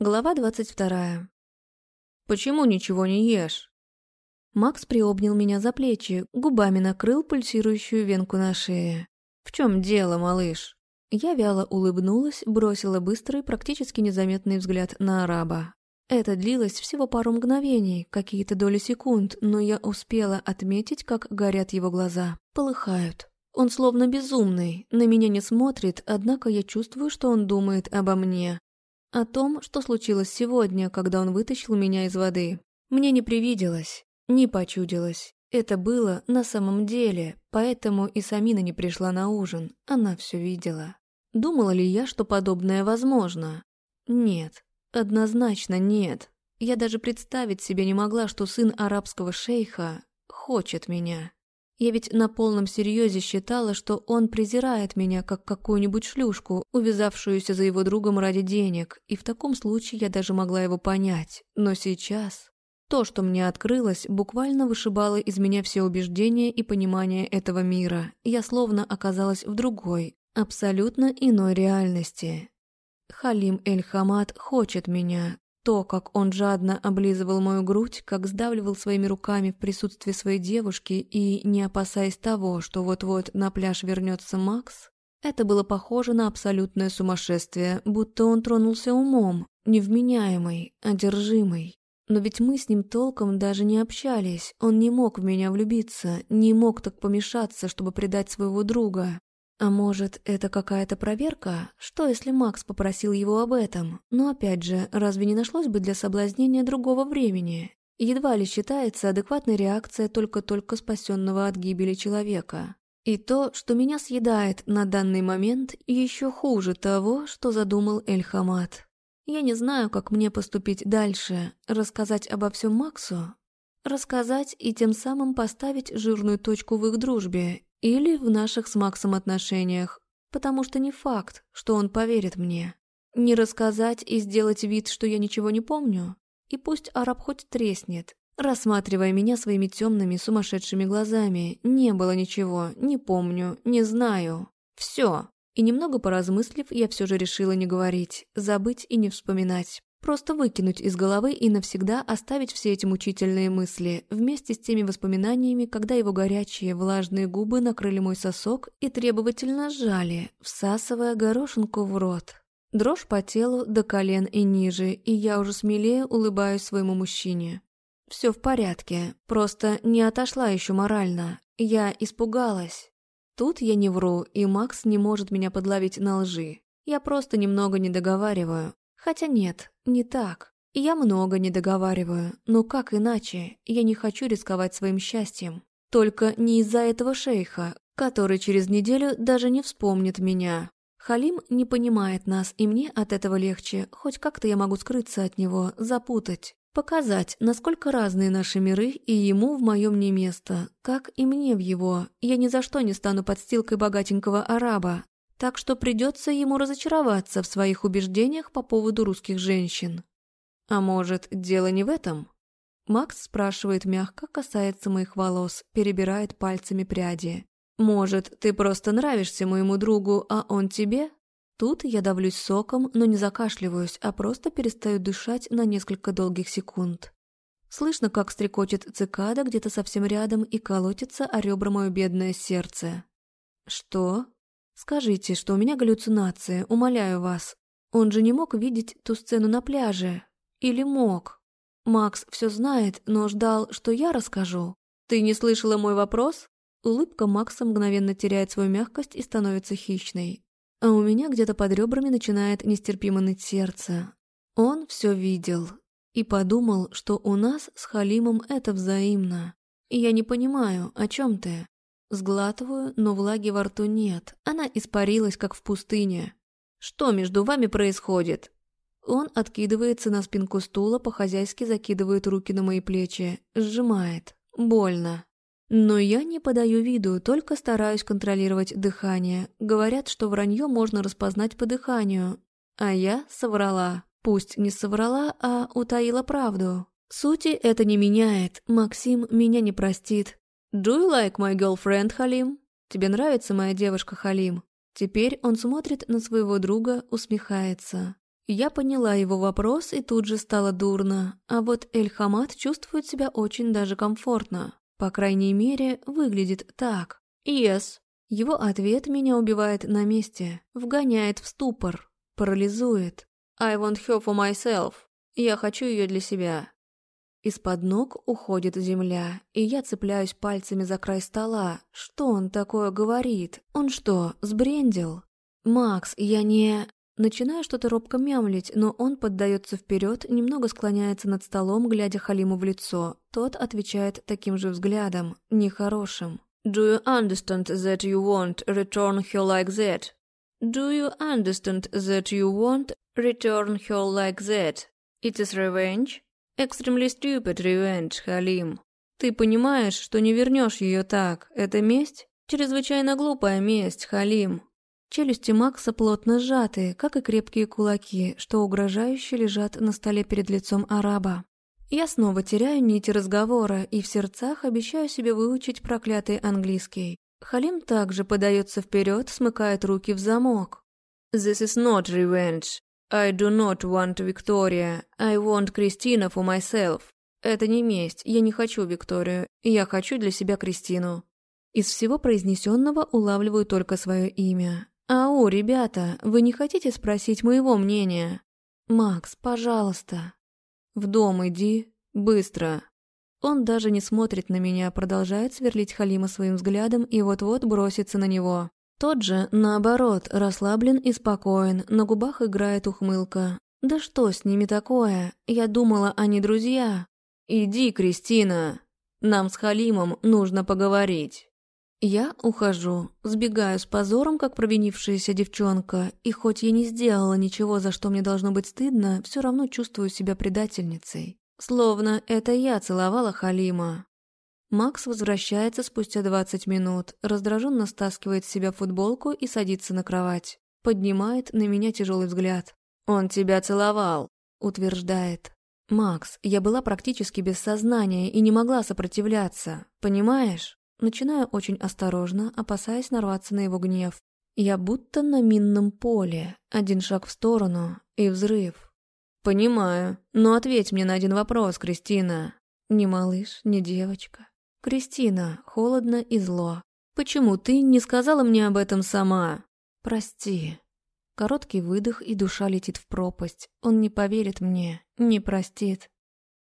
Глава двадцать вторая. «Почему ничего не ешь?» Макс приобнял меня за плечи, губами накрыл пульсирующую венку на шее. «В чем дело, малыш?» Я вяло улыбнулась, бросила быстрый, практически незаметный взгляд на араба. Это длилось всего пару мгновений, какие-то доли секунд, но я успела отметить, как горят его глаза. Полыхают. Он словно безумный, на меня не смотрит, однако я чувствую, что он думает обо мне. О том, что случилось сегодня, когда он вытащил меня из воды. Мне не привиделось, не почудилось. Это было на самом деле, поэтому и Самина не пришла на ужин, она все видела. Думала ли я, что подобное возможно? Нет, однозначно нет. Я даже представить себе не могла, что сын арабского шейха хочет меня. Я ведь на полном серьезе считала, что он презирает меня, как какую-нибудь шлюшку, увязавшуюся за его другом ради денег, и в таком случае я даже могла его понять. Но сейчас... То, что мне открылось, буквально вышибало из меня все убеждения и понимание этого мира. Я словно оказалась в другой, абсолютно иной реальности. Халим Эль-Хамад хочет меня, то, как он жадно облизывал мою грудь, как сдавливал своими руками в присутствии своей девушки и, не опасаясь того, что вот-вот на пляж вернется Макс, это было похоже на абсолютное сумасшествие, будто он тронулся умом, невменяемый, одержимый. Но ведь мы с ним толком даже не общались, он не мог в меня влюбиться, не мог так помешаться, чтобы предать своего друга. А может, это какая-то проверка? Что, если Макс попросил его об этом? Но опять же, разве не нашлось бы для соблазнения другого времени? Едва ли считается адекватной реакция только-только спасенного от гибели человека. И то, что меня съедает на данный момент, еще хуже того, что задумал Эль-Хамад. Я не знаю, как мне поступить дальше. Рассказать обо всем Максу? Рассказать и тем самым поставить жирную точку в их дружбе или в наших с Максом отношениях, потому что не факт, что он поверит мне. Не рассказать и сделать вид, что я ничего не помню. И пусть араб хоть треснет, рассматривая меня своими темными сумасшедшими глазами. Не было ничего, не помню, не знаю. Все. И немного поразмыслив, я все же решила не говорить, забыть и не вспоминать. Просто выкинуть из головы и навсегда оставить все эти мучительные мысли, вместе с теми воспоминаниями, когда его горячие влажные губы накрыли мой сосок и требовательно сжали, всасывая горошинку в рот. Дрожь по телу до колен и ниже, и я уже смелее улыбаюсь своему мужчине. Все в порядке, просто не отошла еще морально. Я испугалась. Тут я не вру, и Макс не может меня подловить на лжи. Я просто немного не договариваю, Хотя нет, не так. Я много не договариваю, но как иначе? Я не хочу рисковать своим счастьем. Только не из-за этого шейха, который через неделю даже не вспомнит меня. Халим не понимает нас, и мне от этого легче. Хоть как-то я могу скрыться от него, запутать. Показать, насколько разные наши миры, и ему в моем не место, как и мне в его. Я ни за что не стану подстилкой богатенького араба, так что придется ему разочароваться в своих убеждениях по поводу русских женщин. А может, дело не в этом? Макс спрашивает мягко, касается моих волос, перебирает пальцами пряди. «Может, ты просто нравишься моему другу, а он тебе?» Тут я давлюсь соком, но не закашливаюсь, а просто перестаю дышать на несколько долгих секунд. Слышно, как стрекочет цикада где-то совсем рядом и колотится о ребра мое бедное сердце. «Что?» «Скажите, что у меня галлюцинации, умоляю вас. Он же не мог видеть ту сцену на пляже. Или мог? Макс все знает, но ждал, что я расскажу. Ты не слышала мой вопрос?» Улыбка Макса мгновенно теряет свою мягкость и становится хищной. А у меня где-то под ребрами начинает нестерпимо ныть сердце. Он все видел и подумал, что у нас с Халимом это взаимно. И я не понимаю, о чем ты? Сглатываю, но влаги во рту нет. Она испарилась, как в пустыне. «Что между вами происходит?» Он откидывается на спинку стула, по-хозяйски закидывает руки на мои плечи, сжимает. Больно. Но я не подаю виду, только стараюсь контролировать дыхание. Говорят, что вранье можно распознать по дыханию. А я соврала. Пусть не соврала, а утаила правду. Сути это не меняет. Максим меня не простит. «Do you like my girlfriend, Халим?» «Тебе нравится моя девушка, Халим?» Теперь он смотрит на своего друга, усмехается. Я поняла его вопрос и тут же стало дурно, а вот Эль-Хамад чувствует себя очень даже комфортно. По крайней мере, выглядит так. «Yes». Его ответ меня убивает на месте, вгоняет в ступор, парализует. «I want her for myself». Я хочу ее для себя. Из-под ног уходит земля, и я цепляюсь пальцами за край стола. Что он такое говорит? Он что, сбрендил? «Макс, я не...» Начинаю что-то робко мямлить, но он поддается вперед, немного склоняется над столом, глядя Халиму в лицо. Тот отвечает таким же взглядом, нехорошим. «Do you understand that you won't return her like that? Do you understand that you won't return her like that? It is revenge? Extremely stupid revenge, Халим. Ты понимаешь, что не вернешь ее так. Это месть? Чрезвычайно глупая месть, Халим. Челюсти Макса плотно сжаты, как и крепкие кулаки, что угрожающе лежат на столе перед лицом араба. Я снова теряю нити разговора и в сердцах обещаю себе выучить проклятый английский. Халим также подается вперед, смыкает руки в замок. «This is not revenge. I do not want Victoria. I want Christina for myself». Это не месть, я не хочу Викторию, я хочу для себя Кристину. Из всего произнесенного улавливаю только свое имя. «Ау, ребята, вы не хотите спросить моего мнения?» «Макс, пожалуйста». «В дом иди. Быстро». Он даже не смотрит на меня, продолжает сверлить Халима своим взглядом и вот-вот бросится на него. Тот же, наоборот, расслаблен и спокоен, на губах играет ухмылка. «Да что с ними такое? Я думала, они друзья». «Иди, Кристина. Нам с Халимом нужно поговорить». Я ухожу, сбегаю с позором, как провинившаяся девчонка, и хоть я не сделала ничего, за что мне должно быть стыдно, все равно чувствую себя предательницей. Словно это я целовала Халима. Макс возвращается спустя 20 минут, раздраженно стаскивает с себя футболку и садится на кровать. Поднимает на меня тяжелый взгляд. «Он тебя целовал», — утверждает. «Макс, я была практически без сознания и не могла сопротивляться, понимаешь?» Начинаю очень осторожно, опасаясь нарваться на его гнев. Я будто на минном поле. Один шаг в сторону и взрыв. «Понимаю. Но ответь мне на один вопрос, Кристина». «Не малыш, не девочка». «Кристина, холодно и зло. Почему ты не сказала мне об этом сама?» «Прости». Короткий выдох, и душа летит в пропасть. Он не поверит мне, не простит.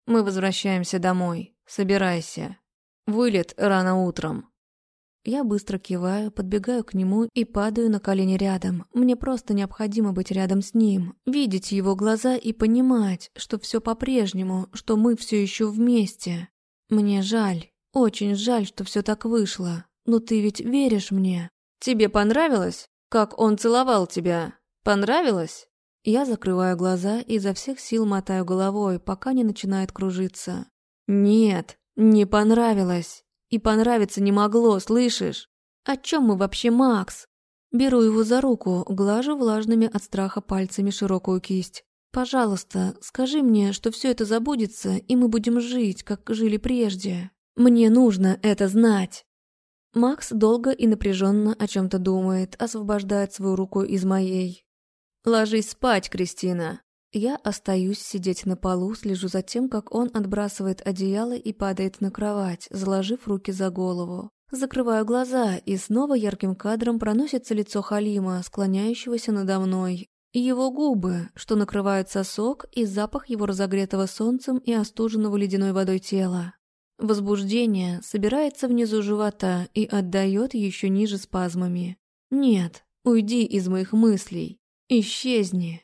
«Мы возвращаемся домой. Собирайся. Вылет рано утром. Я быстро киваю, подбегаю к нему и падаю на колени рядом. Мне просто необходимо быть рядом с ним, видеть его глаза и понимать, что все по-прежнему, что мы все еще вместе. Мне жаль, очень жаль, что все так вышло. Но ты ведь веришь мне? Тебе понравилось, как он целовал тебя? Понравилось? Я закрываю глаза и изо всех сил мотаю головой, пока не начинает кружиться. Нет, не понравилось. И понравиться не могло, слышишь? О чем мы вообще, Макс? Беру его за руку, глажу влажными от страха пальцами широкую кисть. Пожалуйста, скажи мне, что все это забудется, и мы будем жить, как жили прежде. Мне нужно это знать. Макс долго и напряженно о чем-то думает, освобождает свою руку из моей. «Ложись спать, Кристина!» Я остаюсь сидеть на полу, слежу за тем, как он отбрасывает одеяло и падает на кровать, заложив руки за голову. Закрываю глаза, и снова ярким кадром проносится лицо Халима, склоняющегося надо мной. Его губы, что накрывают сосок, и запах его разогретого солнцем и остуженного ледяной водой тела. Возбуждение собирается внизу живота и отдает еще ниже спазмами. Нет, уйди из моих мыслей. Исчезни.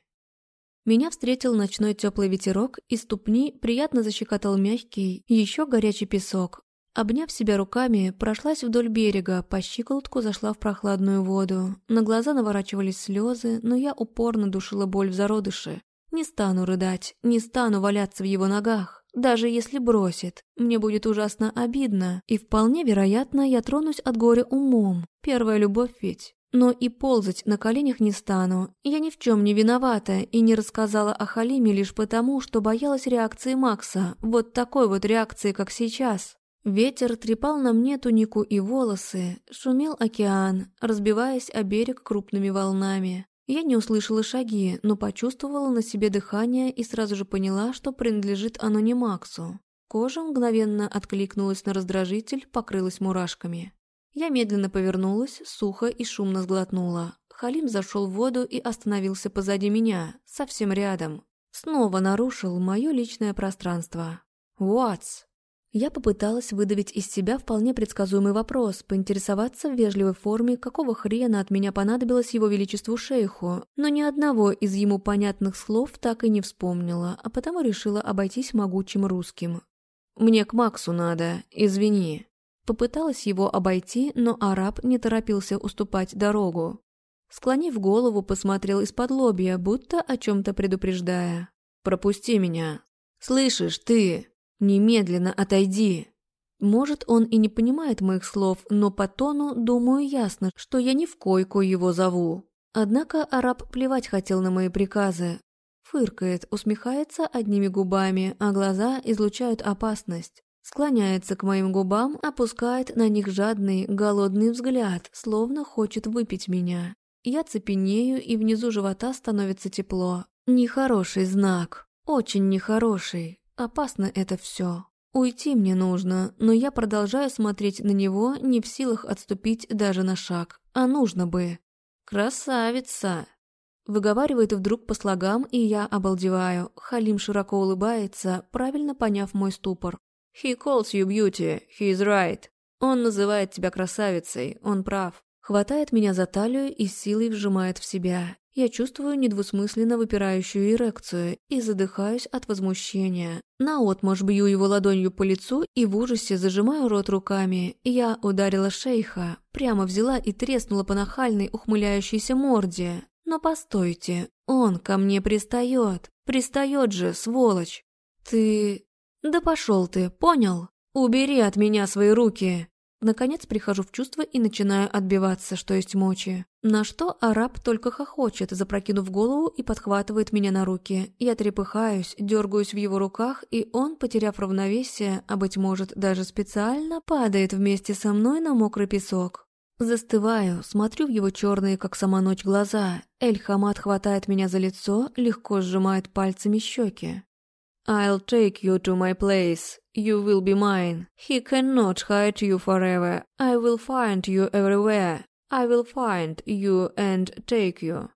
Меня встретил ночной теплый ветерок, и ступни приятно защекотал мягкий, еще горячий песок. Обняв себя руками, прошлась вдоль берега, по щиколотку зашла в прохладную воду. На глаза наворачивались слезы, но я упорно душила боль в зародыше. Не стану рыдать, не стану валяться в его ногах. Даже если бросит, мне будет ужасно обидно, и вполне вероятно, я тронусь от горя умом. Первая любовь ведь. Но и ползать на коленях не стану. Я ни в чем не виновата и не рассказала о Халиме лишь потому, что боялась реакции Макса, вот такой вот реакции, как сейчас. Ветер трепал на мне тунику и волосы, шумел океан, разбиваясь о берег крупными волнами. Я не услышала шаги, но почувствовала на себе дыхание и сразу же поняла, что принадлежит оно не Максу. Кожа мгновенно откликнулась на раздражитель, покрылась мурашками. Я медленно повернулась, сухо и шумно сглотнула. Халим зашел в воду и остановился позади меня, совсем рядом. Снова нарушил мое личное пространство. «What's?» Я попыталась выдавить из себя вполне предсказуемый вопрос, поинтересоваться в вежливой форме, какого хрена от меня понадобилось его величеству шейху, но ни одного из ему понятных слов так и не вспомнила, а потому решила обойтись могучим русским. «Мне к Максу надо, извини». Попыталась его обойти, но араб не торопился уступать дорогу. Склонив голову, посмотрел из-под лобья, будто о чем-то предупреждая. «Пропусти меня». «Слышишь, ты!» «Немедленно отойди!» Может, он и не понимает моих слов, но по тону, думаю, ясно, что я не в койку его зову. Однако араб плевать хотел на мои приказы. Фыркает, усмехается одними губами, а глаза излучают опасность. Склоняется к моим губам, опускает на них жадный, голодный взгляд, словно хочет выпить меня. Я цепенею, и внизу живота становится тепло. Нехороший знак. Очень нехороший. Опасно это все. Уйти мне нужно, но я продолжаю смотреть на него, не в силах отступить даже на шаг. А нужно бы. «Красавица!» Выговаривает вдруг по слогам, и я обалдеваю. Халим широко улыбается, правильно поняв мой ступор. «He calls you beauty, he is right. Он называет тебя красавицей, он прав. Хватает меня за талию и силой вжимает в себя. Я чувствую недвусмысленно выпирающую эрекцию и задыхаюсь от возмущения. Наотмашь бью его ладонью по лицу и в ужасе зажимаю рот руками. Я ударила шейха, прямо взяла и треснула по нахальной ухмыляющейся морде. Но постойте, он ко мне пристает. Пристает же, сволочь. Ты... Да пошел ты, понял? Убери от меня свои руки. Наконец прихожу в чувство и начинаю отбиваться, что есть мочи. На что араб только хохочет, запрокинув голову и подхватывает меня на руки. Я трепыхаюсь, дергаюсь в его руках, и он, потеряв равновесие, а быть может даже специально, падает вместе со мной на мокрый песок. Застываю, смотрю в его черные, как сама ночь, глаза. Эль-Хамад хватает меня за лицо, легко сжимает пальцами щеки. I'll take you to my place. You will be mine. He cannot hide you forever. I will find you everywhere. I will find you and take you.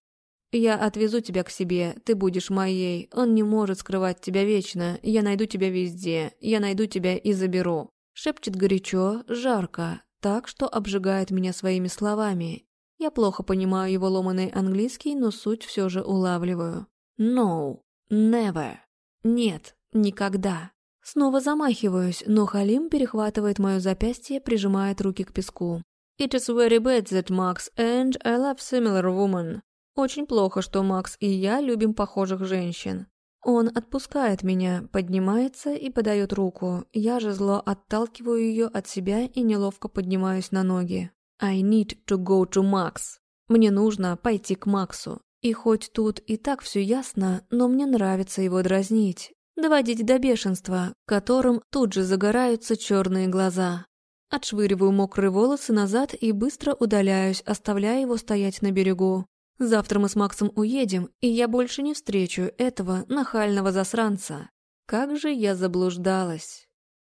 Я отвезу тебя к себе, ты будешь моей. Он не может скрывать тебя вечно. Я найду тебя везде. Я найду тебя и заберу. Шепчет горячо, жарко, так, что обжигает меня своими словами. Я плохо понимаю его ломаный английский, но суть все же улавливаю. No, never. Нет, никогда. Снова замахиваюсь, но Халим перехватывает мое запястье, прижимает руки к песку. It is very bad that Max and I love similar woman. Очень плохо, что Макс и я любим похожих женщин. Он отпускает меня, поднимается и подает руку. Я же зло отталкиваю ее от себя и неловко поднимаюсь на ноги. I need to go to Max. Мне нужно пойти к Максу. И хоть тут и так все ясно, но мне нравится его дразнить, доводить до бешенства, которым тут же загораются черные глаза. Отшвыриваю мокрые волосы назад и быстро удаляюсь, оставляя его стоять на берегу. Завтра мы с Максом уедем, и я больше не встречу этого нахального засранца. Как же я заблуждалась.